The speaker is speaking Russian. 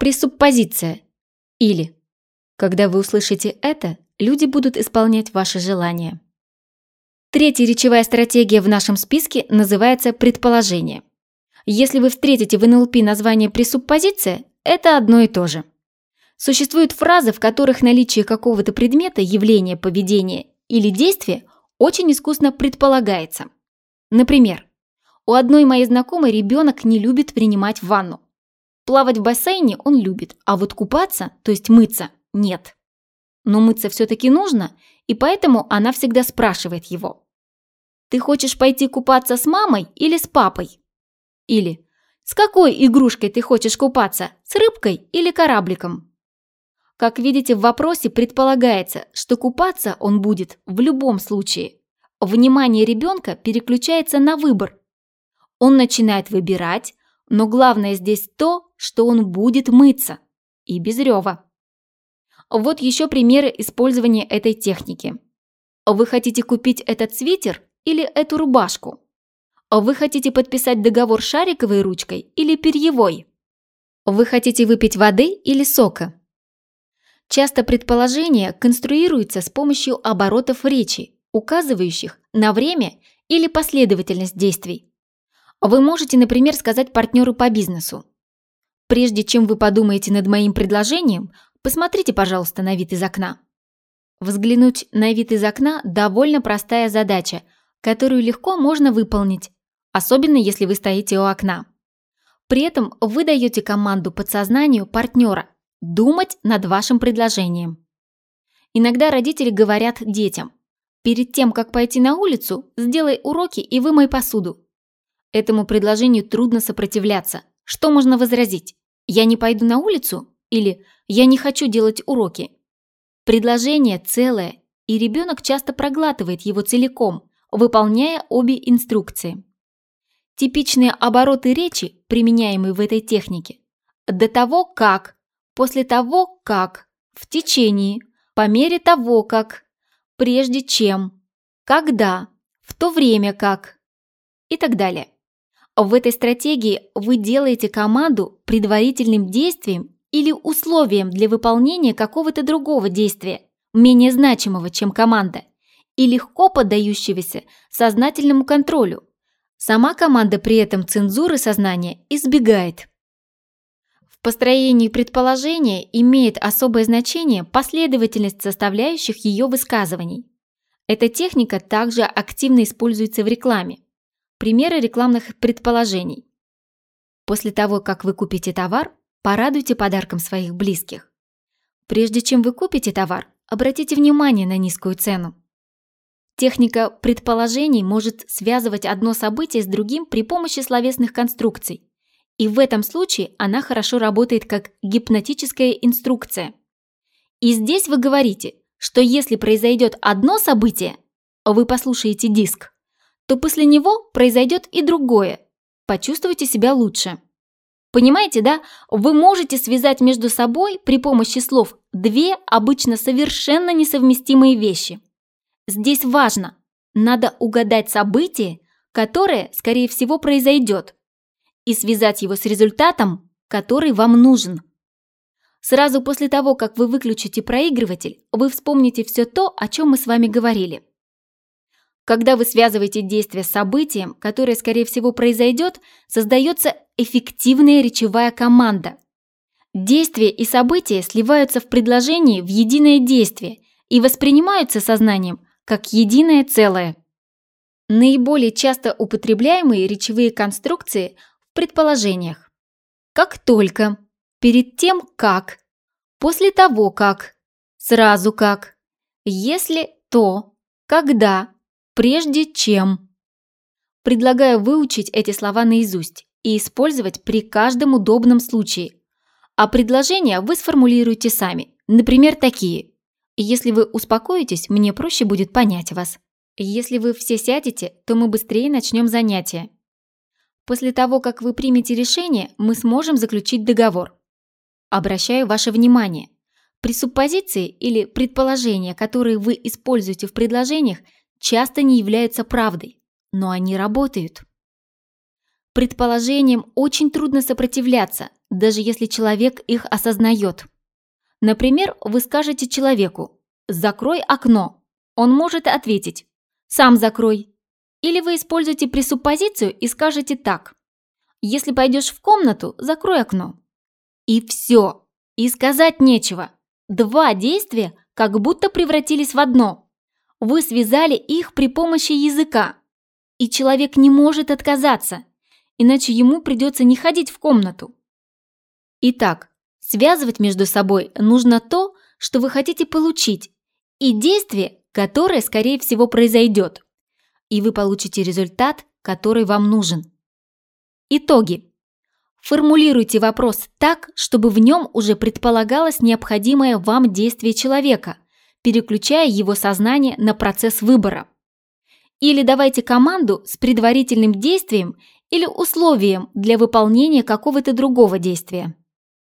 Пресуппозиция. Или когда вы услышите это, люди будут исполнять ваши желания. Третья речевая стратегия в нашем списке называется предположение. Если вы встретите в НЛП название пресуппозиция, это одно и то же. Существуют фразы, в которых наличие какого-то предмета, явления, поведения или действия очень искусно предполагается. Например, у одной моей знакомой ребенок не любит принимать ванну. Плавать в бассейне он любит, а вот купаться, то есть мыться, нет. Но мыться все-таки нужно, и поэтому она всегда спрашивает его. «Ты хочешь пойти купаться с мамой или с папой?» Или «С какой игрушкой ты хочешь купаться, с рыбкой или корабликом?» Как видите, в вопросе предполагается, что купаться он будет в любом случае. Внимание ребенка переключается на выбор. Он начинает выбирать, но главное здесь то, что он будет мыться. И без рева. Вот еще примеры использования этой техники. Вы хотите купить этот свитер или эту рубашку? Вы хотите подписать договор шариковой ручкой или перьевой? Вы хотите выпить воды или сока? Часто предположения конструируются с помощью оборотов речи, указывающих на время или последовательность действий. Вы можете, например, сказать партнеру по бизнесу. Прежде чем вы подумаете над моим предложением, посмотрите, пожалуйста, на вид из окна. Взглянуть на вид из окна – довольно простая задача, которую легко можно выполнить, особенно если вы стоите у окна. При этом вы даете команду подсознанию партнера думать над вашим предложением. Иногда родители говорят детям, перед тем, как пойти на улицу, сделай уроки и вымой посуду. Этому предложению трудно сопротивляться. Что можно возразить? Я не пойду на улицу? Или я не хочу делать уроки? Предложение целое, и ребенок часто проглатывает его целиком, выполняя обе инструкции. Типичные обороты речи, применяемые в этой технике, до того как, после того как, в течение, по мере того как, прежде чем, когда, в то время как и так далее. В этой стратегии вы делаете команду предварительным действием или условием для выполнения какого-то другого действия, менее значимого, чем команда, и легко поддающегося сознательному контролю, Сама команда при этом цензуры сознания избегает. В построении предположения имеет особое значение последовательность составляющих ее высказываний. Эта техника также активно используется в рекламе. Примеры рекламных предположений. После того, как вы купите товар, порадуйте подарком своих близких. Прежде чем вы купите товар, обратите внимание на низкую цену. Техника предположений может связывать одно событие с другим при помощи словесных конструкций. И в этом случае она хорошо работает как гипнотическая инструкция. И здесь вы говорите, что если произойдет одно событие, вы послушаете диск, то после него произойдет и другое. Почувствуйте себя лучше. Понимаете, да? Вы можете связать между собой при помощи слов две обычно совершенно несовместимые вещи – Здесь важно, надо угадать событие, которое, скорее всего, произойдет, и связать его с результатом, который вам нужен. Сразу после того, как вы выключите проигрыватель, вы вспомните все то, о чем мы с вами говорили. Когда вы связываете действие с событием, которое, скорее всего, произойдет, создается эффективная речевая команда. Действия и события сливаются в предложении в единое действие и воспринимаются сознанием как единое целое. Наиболее часто употребляемые речевые конструкции в предположениях. Как только, перед тем как, после того как, сразу как, если то, когда, прежде чем. Предлагаю выучить эти слова наизусть и использовать при каждом удобном случае. А предложения вы сформулируете сами, например, такие – если вы успокоитесь, мне проще будет понять вас. Если вы все сядете, то мы быстрее начнем занятие. После того, как вы примете решение, мы сможем заключить договор. Обращаю ваше внимание. Пресуппозиции или предположения, которые вы используете в предложениях, часто не являются правдой, но они работают. Предположениям очень трудно сопротивляться, даже если человек их осознает. Например, вы скажете человеку «закрой окно». Он может ответить «сам закрой». Или вы используете пресуппозицию и скажете так «если пойдешь в комнату, закрой окно». И все. И сказать нечего. Два действия как будто превратились в одно. Вы связали их при помощи языка. И человек не может отказаться, иначе ему придется не ходить в комнату. Итак, связывать между собой нужно то, что вы хотите получить, и действие, которое, скорее всего, произойдет. И вы получите результат, который вам нужен. Итоги. Формулируйте вопрос так, чтобы в нем уже предполагалось необходимое вам действие человека, переключая его сознание на процесс выбора. Или давайте команду с предварительным действием или условием для выполнения какого-то другого действия.